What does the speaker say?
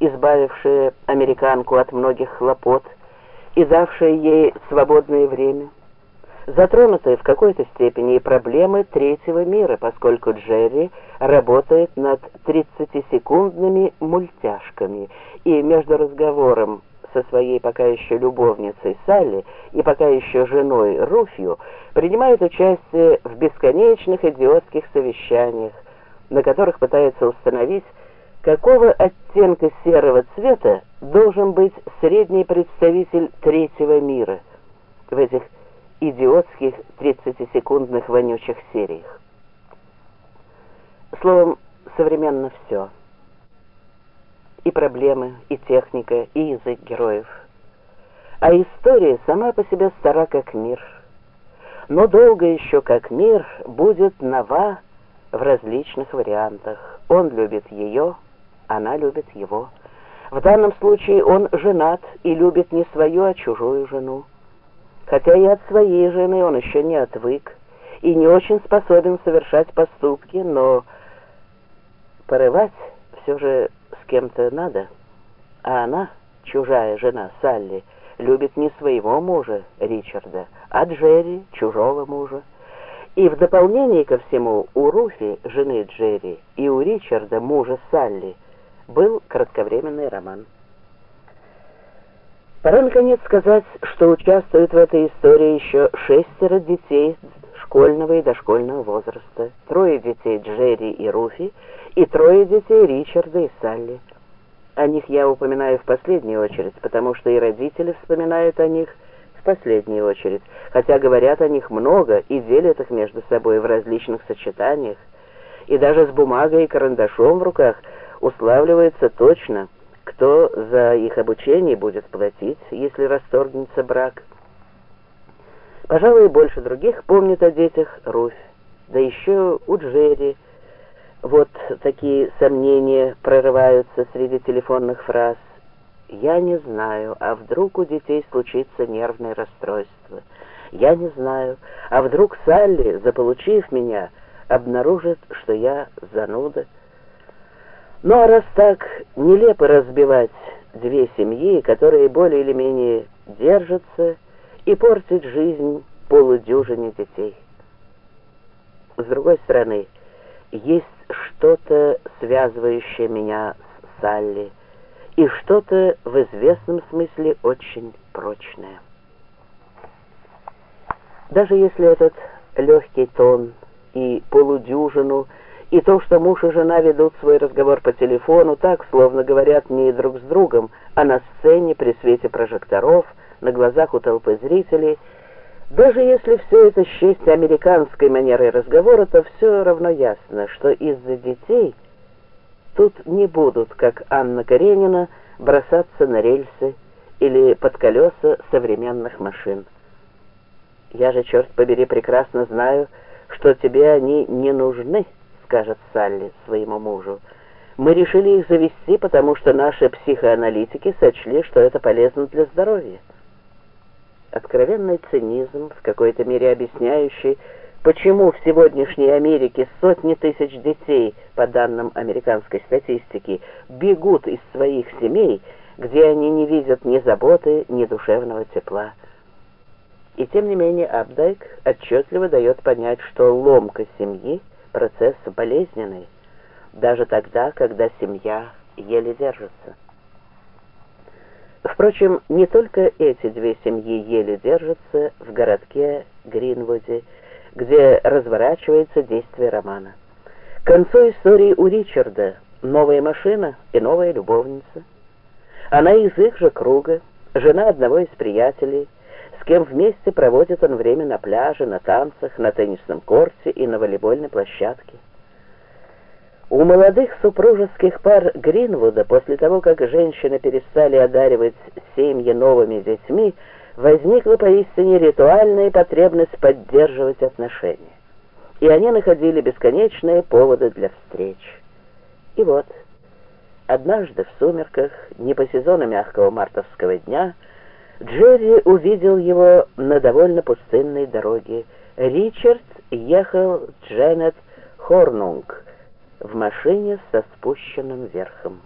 избавившее американку от многих хлопот и давшее ей свободное время. Затронуты в какой-то степени и проблемы третьего мира, поскольку Джерри работает над 30-секундными мультяшками, и между разговором со своей пока еще любовницей Салли и пока еще женой Руфью принимает участие в бесконечных идиотских совещаниях, на которых пытается установить, какого оттенка серого цвета должен быть средний представитель третьего мира в этих идиотских 30-секундных вонючих сериях. Словом, современно все. И проблемы, и техника, и язык героев. А история сама по себе стара как мир. Но долго еще как мир будет нова в различных вариантах. Он любит ее, она любит его. В данном случае он женат и любит не свою, а чужую жену хотя и от своей жены он еще не отвык и не очень способен совершать поступки, но порывать все же с кем-то надо. А она, чужая жена Салли, любит не своего мужа Ричарда, а Джерри, чужого мужа. И в дополнение ко всему у Руфи, жены Джерри, и у Ричарда, мужа Салли, был кратковременный роман. Пора наконец сказать, что участвуют в этой истории еще шестеро детей школьного и дошкольного возраста, трое детей Джерри и Руфи и трое детей Ричарда и Салли. О них я упоминаю в последнюю очередь, потому что и родители вспоминают о них в последнюю очередь, хотя говорят о них много и делят их между собой в различных сочетаниях, и даже с бумагой и карандашом в руках уславливается точно – кто за их обучение будет платить, если расторгнется брак. Пожалуй, больше других помнит о детях Руфь, да еще у Джерри. Вот такие сомнения прорываются среди телефонных фраз. «Я не знаю, а вдруг у детей случится нервное расстройство? Я не знаю, а вдруг Салли, заполучив меня, обнаружит, что я зануда?» А раз так, нелепо разбивать две семьи, которые более или менее держатся, и портить жизнь полудюжине детей. С другой стороны, есть что-то, связывающее меня с Салли, и что-то в известном смысле очень прочное. Даже если этот легкий тон и полудюжину – и то, что муж и жена ведут свой разговор по телефону так, словно говорят не друг с другом, а на сцене при свете прожекторов, на глазах у толпы зрителей, даже если все это счесть американской манерой разговора, то все равно ясно, что из-за детей тут не будут, как Анна Каренина, бросаться на рельсы или под колеса современных машин. Я же, черт побери, прекрасно знаю, что тебе они не нужны, скажет Салли своему мужу. Мы решили их завести, потому что наши психоаналитики сочли, что это полезно для здоровья. Откровенный цинизм, в какой-то мере объясняющий, почему в сегодняшней Америке сотни тысяч детей, по данным американской статистики, бегут из своих семей, где они не видят ни заботы, ни душевного тепла. И тем не менее Абдайк отчетливо дает понять, что ломка семьи — процесс болезненный, даже тогда, когда семья еле держится. Впрочем, не только эти две семьи еле держатся в городке Гринвуде, где разворачивается действие романа. К концу истории у Ричарда новая машина и новая любовница. Она из их же круга, жена одного из приятелей, с кем вместе проводит он время на пляже, на танцах, на теннисном корте и на волейбольной площадке. У молодых супружеских пар Гринвуда после того, как женщины перестали одаривать семьи новыми детьми, возникла поистине ритуальная потребность поддерживать отношения. И они находили бесконечные поводы для встреч. И вот, однажды в сумерках, не по сезону мягкого мартовского дня, Джерри увидел его на довольно пустынной дороге. Ричард ехал Дженнет Хорнунг в машине со спущенным верхом.